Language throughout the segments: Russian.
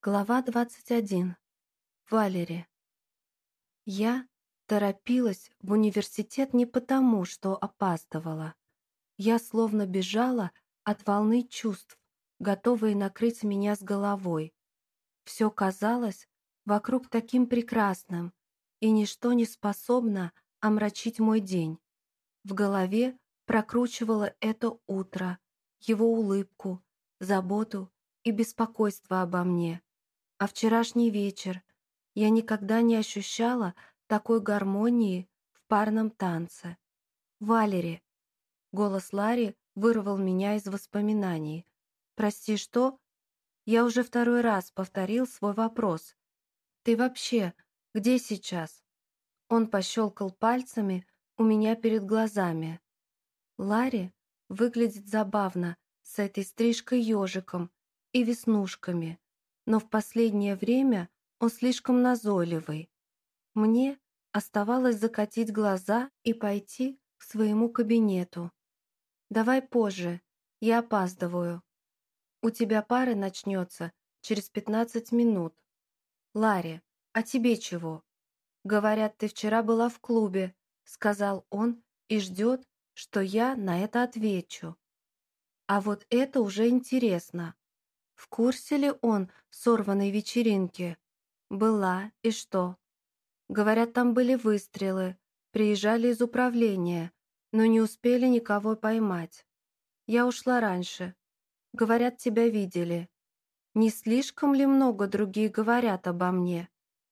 Глава 21. Валери. Я торопилась в университет не потому, что опаздывала. Я словно бежала от волны чувств, готовые накрыть меня с головой. Все казалось вокруг таким прекрасным, и ничто не способно омрачить мой день. В голове прокручивало это утро, его улыбку, заботу и беспокойство обо мне. А вчерашний вечер я никогда не ощущала такой гармонии в парном танце. «Валери!» Голос Ларри вырвал меня из воспоминаний. «Прости, что?» Я уже второй раз повторил свой вопрос. «Ты вообще где сейчас?» Он пощелкал пальцами у меня перед глазами. Ларри выглядит забавно с этой стрижкой ежиком и веснушками но в последнее время он слишком назойливый. Мне оставалось закатить глаза и пойти к своему кабинету. «Давай позже, я опаздываю. У тебя пары начнется через пятнадцать минут. Ларри, а тебе чего? Говорят, ты вчера была в клубе», — сказал он и ждет, что я на это отвечу. А вот это уже интересно. В курсе ли он сорванной вечеринки? Была, и что? Говорят, там были выстрелы, приезжали из управления, но не успели никого поймать. Я ушла раньше. Говорят, тебя видели. Не слишком ли много другие говорят обо мне?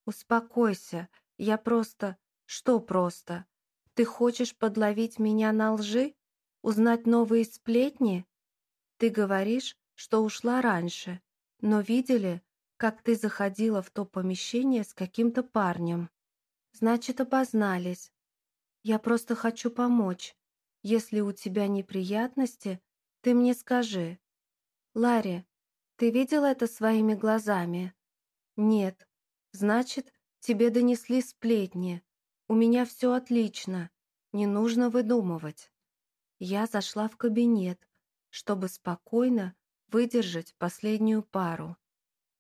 Успокойся, я просто... Что просто? Ты хочешь подловить меня на лжи? Узнать новые сплетни? Ты говоришь, что ушла раньше, но видели, как ты заходила в то помещение с каким-то парнем. Значит, опознались. Я просто хочу помочь. Если у тебя неприятности, ты мне скажи. Ларри, ты видела это своими глазами? Нет. Значит, тебе донесли сплетни. У меня все отлично. Не нужно выдумывать. Я зашла в кабинет, чтобы спокойно выдержать последнюю пару.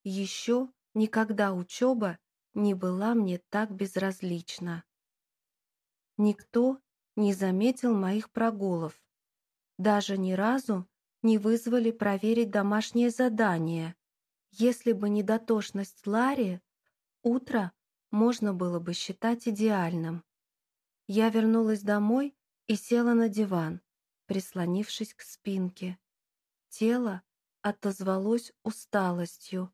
Еще никогда учеба не была мне так безразлична. Никто не заметил моих прогулов. Даже ни разу не вызвали проверить домашнее задание. Если бы не дотошность Ларри, утро можно было бы считать идеальным. Я вернулась домой и села на диван, прислонившись к спинке. Тело отозвалось усталостью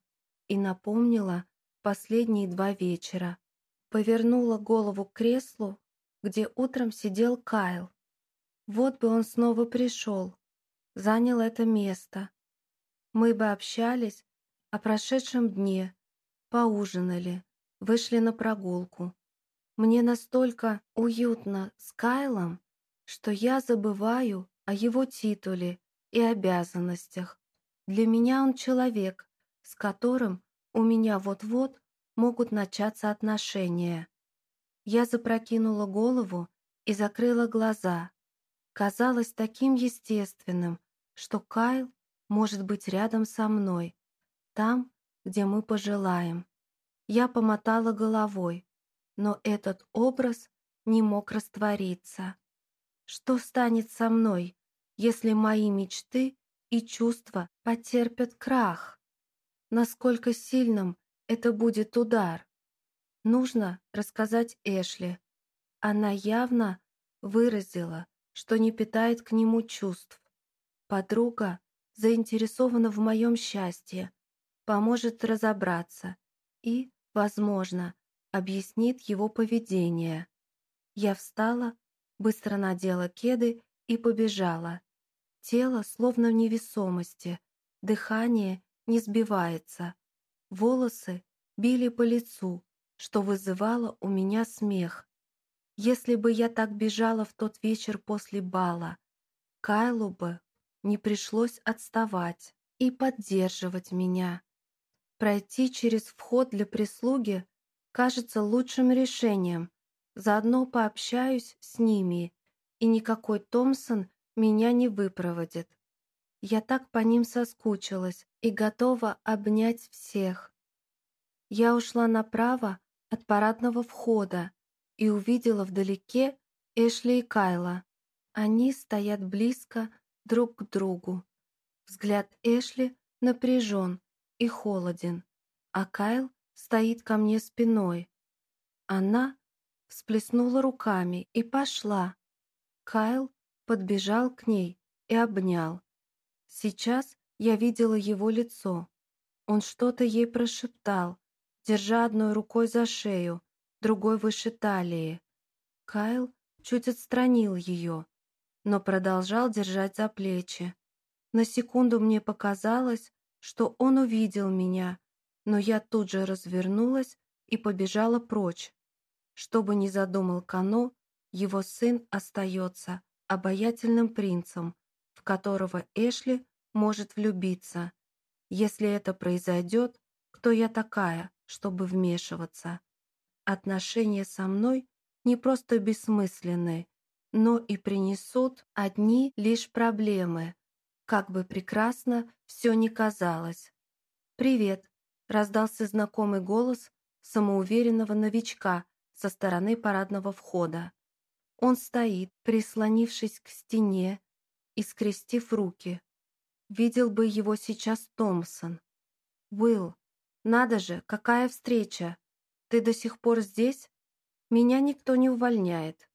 и напомнило последние два вечера. Повернула голову к креслу, где утром сидел Кайл. Вот бы он снова пришел, занял это место. Мы бы общались о прошедшем дне, поужинали, вышли на прогулку. Мне настолько уютно с Кайлом, что я забываю о его титуле и обязанностях, для меня он человек, с которым у меня вот-вот могут начаться отношения. Я запрокинула голову и закрыла глаза. Казалось таким естественным, что Кайл может быть рядом со мной, там, где мы пожелаем. Я помотала головой, но этот образ не мог раствориться. Что станет со мной, если мои мечты и чувства потерпят крах. Насколько сильным это будет удар? Нужно рассказать Эшли. Она явно выразила, что не питает к нему чувств. Подруга заинтересована в моем счастье, поможет разобраться и, возможно, объяснит его поведение. Я встала, быстро надела кеды и побежала. Тело словно в невесомости, дыхание не сбивается. Волосы били по лицу, что вызывало у меня смех. Если бы я так бежала в тот вечер после бала, Кайлу бы не пришлось отставать и поддерживать меня. Пройти через вход для прислуги кажется лучшим решением. Заодно пообщаюсь с ними, и никакой Томпсон меня не выпроводит. Я так по ним соскучилась и готова обнять всех. Я ушла направо от парадного входа и увидела вдалеке Эшли и Кайла. Они стоят близко друг к другу. Взгляд Эшли напряжен и холоден, а Кайл стоит ко мне спиной. Она всплеснула руками и пошла. Кайл подбежал к ней и обнял. Сейчас я видела его лицо. Он что-то ей прошептал, держа одной рукой за шею, другой выше талии. Кайл чуть отстранил ее, но продолжал держать за плечи. На секунду мне показалось, что он увидел меня, но я тут же развернулась и побежала прочь. Что бы ни задумал Кано, его сын остается обаятельным принцем, в которого Эшли может влюбиться. Если это произойдет, кто я такая, чтобы вмешиваться? Отношения со мной не просто бессмысленны, но и принесут одни лишь проблемы, как бы прекрасно все ни казалось. «Привет!» — раздался знакомый голос самоуверенного новичка со стороны парадного входа. Он стоит, прислонившись к стене и скрестив руки. Видел бы его сейчас Томпсон. «Уилл, надо же, какая встреча! Ты до сих пор здесь? Меня никто не увольняет.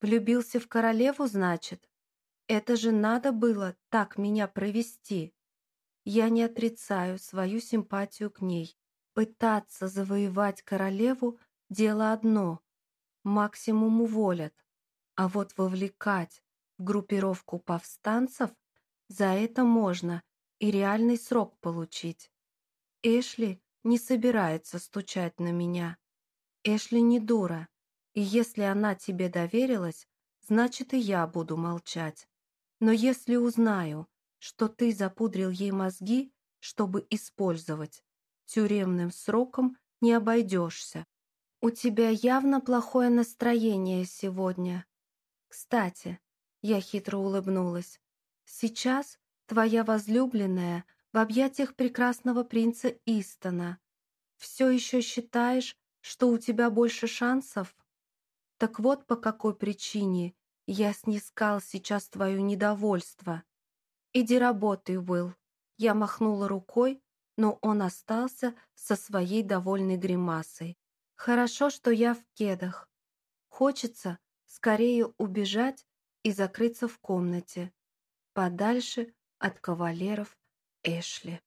Влюбился в королеву, значит? Это же надо было так меня провести. Я не отрицаю свою симпатию к ней. Пытаться завоевать королеву – дело одно. Максимум уволят. А вот вовлекать в группировку повстанцев – за это можно и реальный срок получить. Эшли не собирается стучать на меня. Эшли не дура. И если она тебе доверилась, значит и я буду молчать. Но если узнаю, что ты запудрил ей мозги, чтобы использовать, тюремным сроком не обойдешься. У тебя явно плохое настроение сегодня. Кстати, я хитро улыбнулась, сейчас твоя возлюбленная в объятиях прекрасного принца Истона. Все еще считаешь, что у тебя больше шансов? Так вот по какой причине я снискал сейчас твое недовольство. Иди работай, Уилл. Я махнула рукой, но он остался со своей довольной гримасой. Хорошо, что я в кедах. Хочется скорее убежать и закрыться в комнате, подальше от кавалеров Эшли.